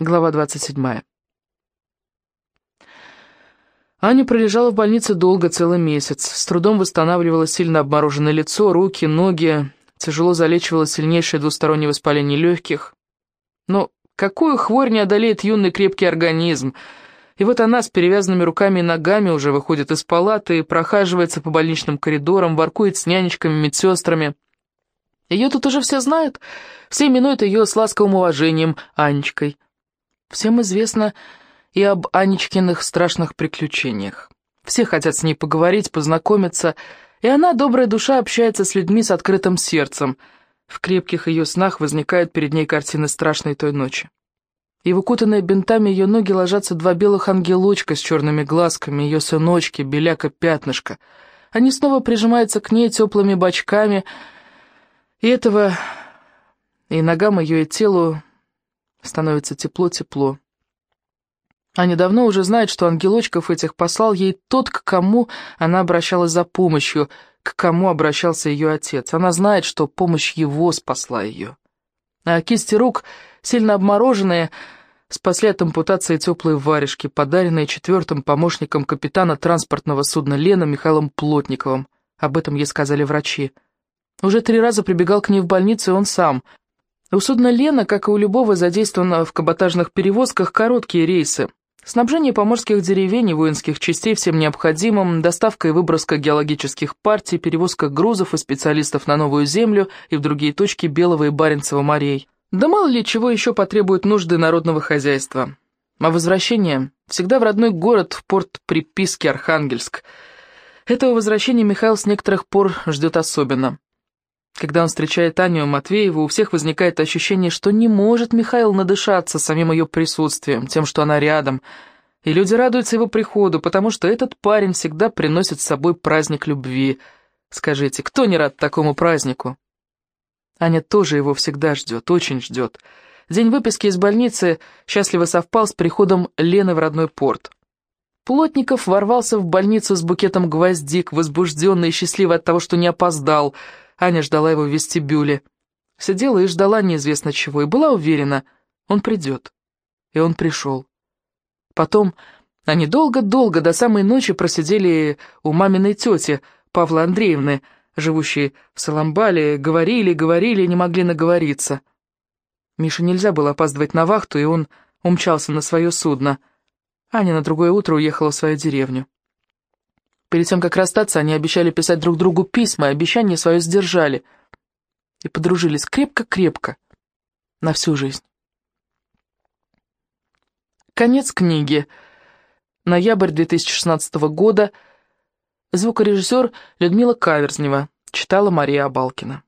Глава 27. Аня пролежала в больнице долго, целый месяц. С трудом восстанавливала сильно обмороженное лицо, руки, ноги. Тяжело залечивала сильнейшее двустороннее воспаление легких. Но какую хворь не одолеет юный крепкий организм? И вот она с перевязанными руками и ногами уже выходит из палаты, прохаживается по больничным коридорам, воркует с нянечками, медсестрами. Ее тут уже все знают, все именуют ее с ласковым уважением Анечкой. Всем известно и об Анечкиных страшных приключениях. Все хотят с ней поговорить, познакомиться, и она, добрая душа, общается с людьми с открытым сердцем. В крепких ее снах возникают перед ней картины страшной той ночи. И в укутанные бинтами ее ноги ложатся два белых ангелочка с черными глазками, ее сыночки, беляка-пятнышко. Они снова прижимаются к ней теплыми бочками, и этого и ногам ее и телу Становится тепло-тепло. Аня давно уже знает, что ангелочков этих послал ей тот, к кому она обращалась за помощью, к кому обращался ее отец. Она знает, что помощь его спасла ее. А кисти рук, сильно обмороженные, спасли от ампутации теплые варежки, подаренные четвертым помощником капитана транспортного судна Лена Михаилом Плотниковым. Об этом ей сказали врачи. Уже три раза прибегал к ней в больницу он сам – у судна «Лена», как и у любого задействованного в каботажных перевозках, короткие рейсы. Снабжение поморских деревень и воинских частей всем необходимым, доставка и выброска геологических партий, перевозка грузов и специалистов на новую землю и в другие точки Белого и Баренцева морей. Да мало ли чего еще потребуют нужды народного хозяйства. А возвращение всегда в родной город, в порт приписки Архангельск. Этого возвращения Михаил с некоторых пор ждет особенно. Когда он встречает Аню Матвееву, у всех возникает ощущение, что не может Михаил надышаться самим ее присутствием, тем, что она рядом. И люди радуются его приходу, потому что этот парень всегда приносит с собой праздник любви. Скажите, кто не рад такому празднику? Аня тоже его всегда ждет, очень ждет. День выписки из больницы счастливо совпал с приходом Лены в родной порт. Плотников ворвался в больницу с букетом гвоздик, возбужденный и счастливый от того, что не опоздал – Аня ждала его в вестибюле. Сидела и ждала неизвестно чего, и была уверена, он придет. И он пришел. Потом они долго-долго до самой ночи просидели у маминой тети, Павла Андреевны, живущей в Саламбале, говорили, говорили, не могли наговориться. Мише нельзя было опаздывать на вахту, и он умчался на свое судно. Аня на другое утро уехала в свою деревню. Перед тем, как расстаться, они обещали писать друг другу письма, и обещание свое сдержали. И подружились крепко-крепко. На всю жизнь. Конец книги. Ноябрь 2016 года. Звукорежиссер Людмила Каверзнева. Читала Мария Абалкина.